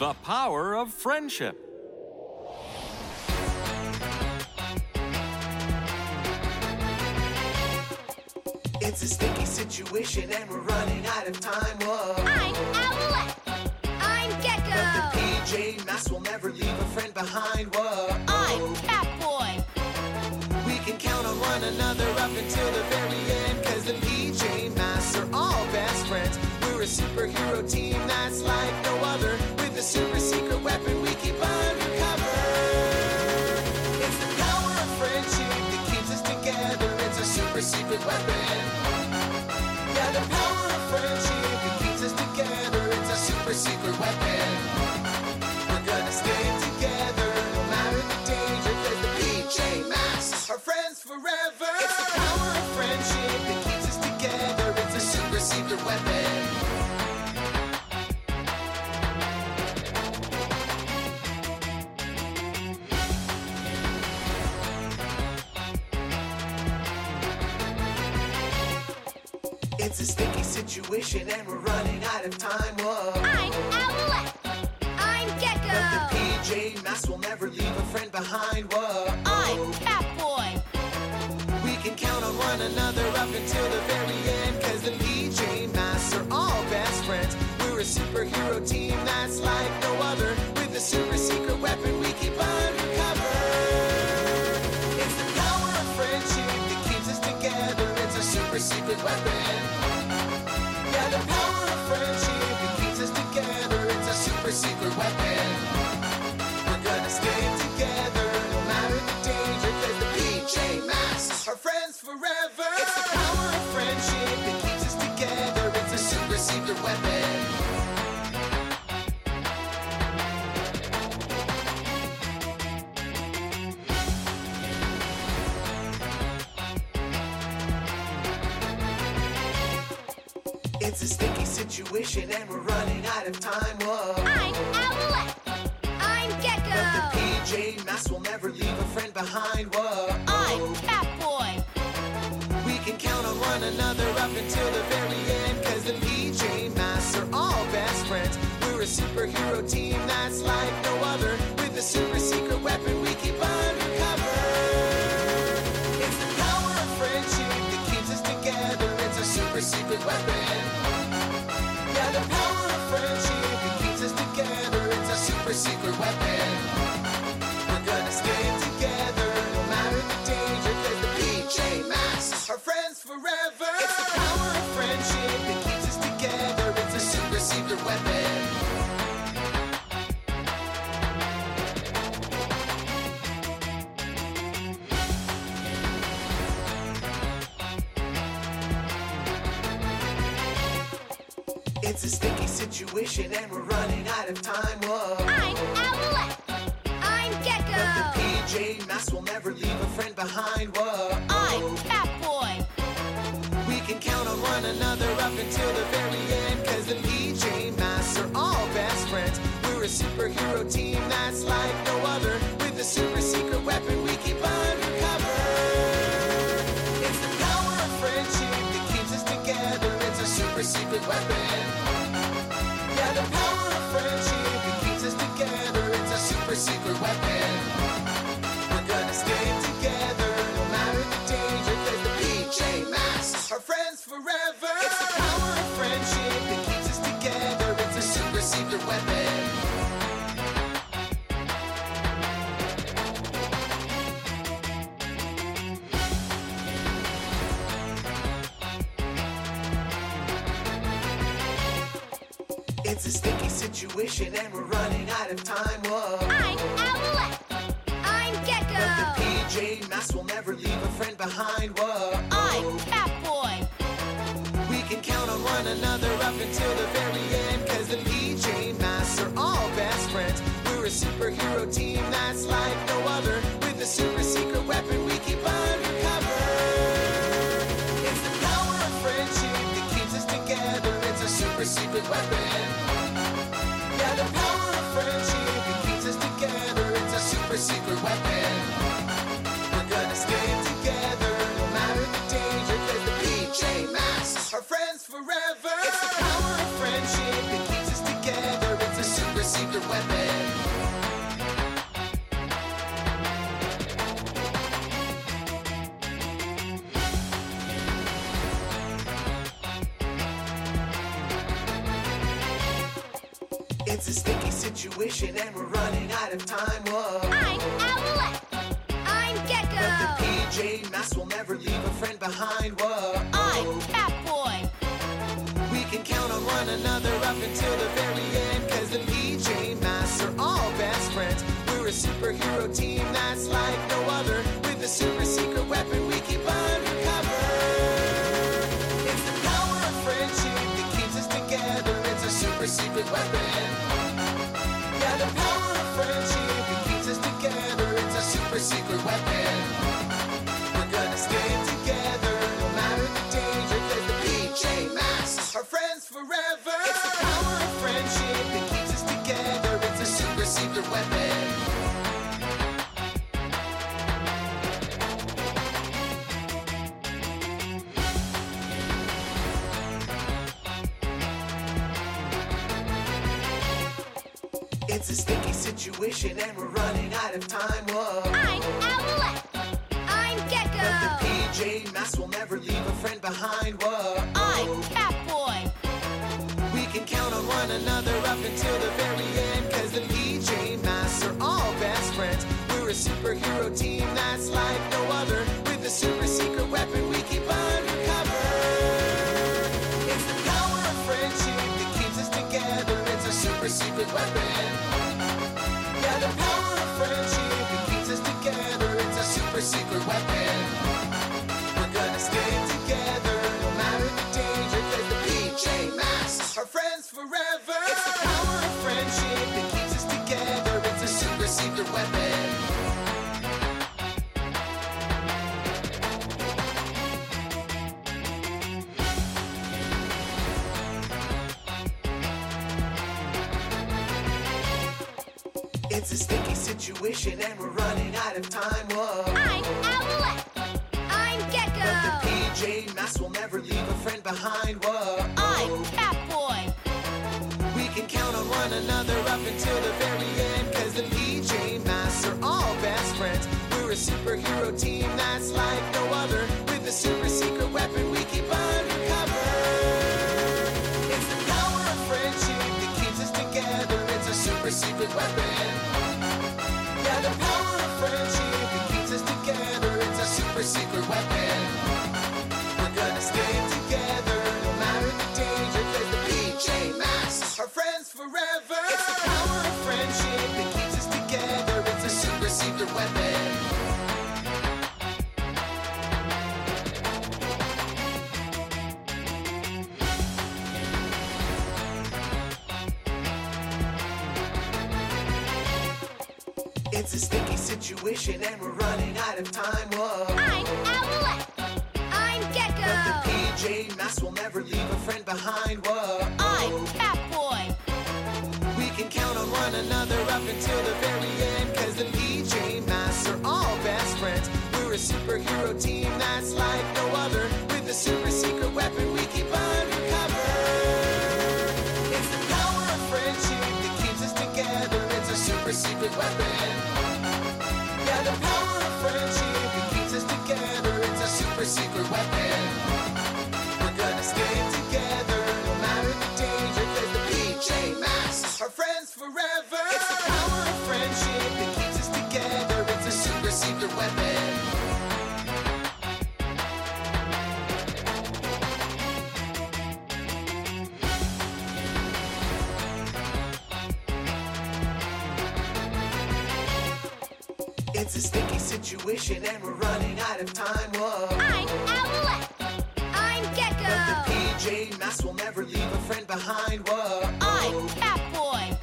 The power of friendship. It's a sticky situation and we're running out of time. Whoa. I'm Owlette. I'm Gecko. But the PJ Masks will never leave a friend behind. Whoa. I'm Catboy. We can count on one another up until the very We're a superhero team that's like no other. With a super secret weapon we keep undercover. It's the power of friendship that keeps us together. It's a super secret weapon. It's a sticky situation and we're running out of time. Whoa. I'm Owlette. I'm But the PJ Masks will never leave a friend behind. Whoa. I'm Catboy. We can count on one another up until the very end. Cause the PJ Masks are all best friends. We're a superhero team that's like no other. It's a sticky situation and we're running out of time. Whoa. I'm Owlette. I'm But the PJ Masks will never leave a friend behind. Whoa. I'm Catboy. We can count on one another up until the very end. Cause the PJ Masks are all best friends. We're a superhero team that's like no other. Situation and we're running out of time. Whoa. I'm Owlette. I'm But the PJ Masks will never leave a friend behind. Whoa. I'm Catboy. We can count on one another up until the very end. Cause the PJ Masks are all best friends. We're a superhero team that's like no other. With a super secret weapon we keep undercover. It's the power of friendship that keeps us together. It's a super secret weapon. It's a sticky situation and we're running out of time. Whoa. I'm Owlette. I'm But the PJ Masks will never leave a friend behind. Whoa. I'm Catboy. We can count on one another up until the very end. Cause the PJ Masks are all best friends. We're a superhero team that's like no other. With a super secret weapon we keep undercover. It's the power of friendship that keeps us together. It's a super secret weapon. Secret weapon. It's a sticky situation and we're running out of time. Whoa. I'm Owlette. I'm But the PJ Masks will never leave a friend behind. Whoa. I'm Catboy. We can count on one another up until the very end. Cause the PJ Masks are all best friends. We're a superhero team that's like no other. With a super secret weapon we keep undercover. It's the power of friendship that keeps us together. It's a super secret weapon. Secret weapon. It's a sticky situation and we're running out of time. Whoa. I'm Owlette. I'm But the PJ Masks will never leave a friend behind. Whoa. I'm Catboy. We can count on one another up until the very end. Cause the PJ Masks are all best friends. We're a superhero team that's like no other. Super secret weapon. Yeah, the power of friendship keeps us together. It's a super secret weapon. It's a sticky situation and we're running out of time. Whoa. I'm Owlette. I'm But the PJ Masks will never leave a friend behind. Whoa. I'm Catboy. We can count on one another up until the very end. Cause the PJ Masks are all best friends. We're a superhero team that's like no other. With a super secret weapon we keep undercover. It's the power of friendship that keeps us together. It's a super secret weapon. It's a sticky situation and we're running out of time. Whoa. I'm Owlette. I'm But the PJ Masks will never leave a friend behind. Whoa. I'm Catboy. We can count on one another up until the very end. Cause the PJ Masks are all best friends. We're a superhero team that's like no other. With a super secret weapon we keep undercover. It's the power of friendship that keeps us together. It's a super secret weapon. It's a sticky situation and we're running out of time. Whoa. I'm Owlette. I'm But the PJ Masks will never leave a friend behind. Whoa. I'm Catboy.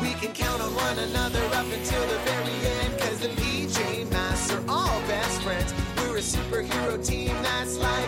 We can count on one another up until the very end. Cause the PJ Masks are all best friends. We're a superhero team that's like